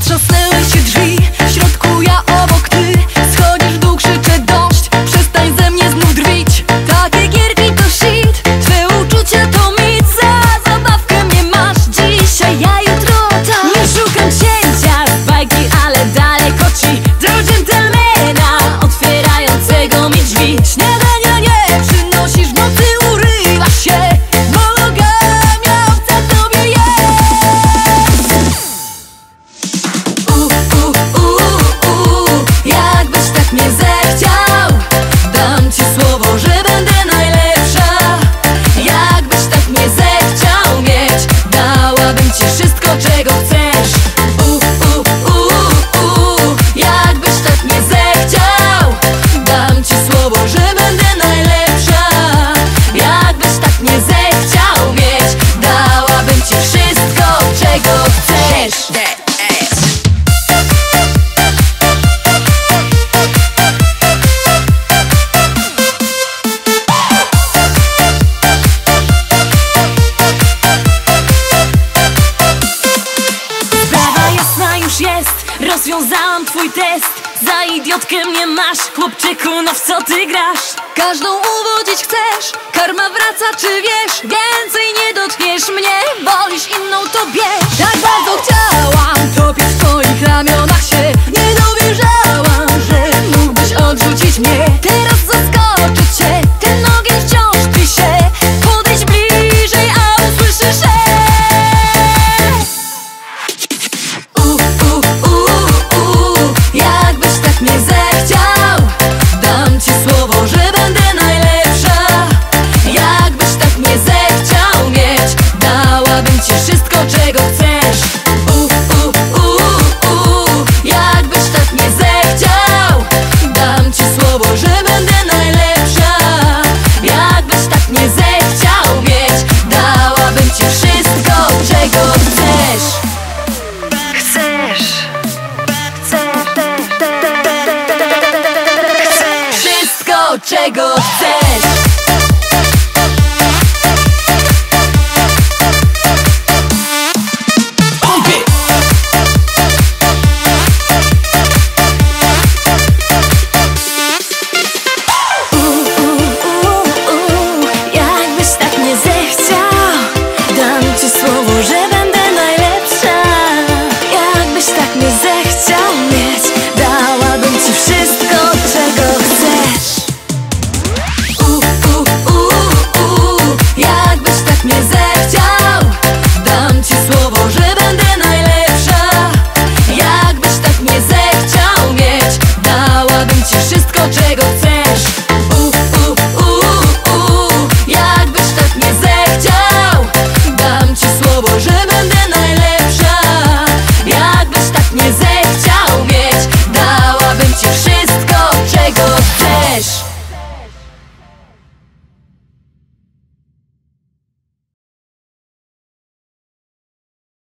Just live Rozwiązałam twój test. Za idiotkę mnie masz. Chłopczyku, no w co ty grasz? Każdą uwodzić chcesz. Karma wraca, czy wiesz? Więcej nie dotkniesz mnie Wolisz inną, to bierz. Tak bardzo chciałam Tobie w twoich ramionach się. Nie dowierzałam, że mógłbyś odrzucić mnie. tobą, że będę najlepsza. Jakbyś tak nie zechciał mieć Dałabym ci wszystko, czego chcesz. Chcesz. Chcesz. Wszystko, czego chcesz.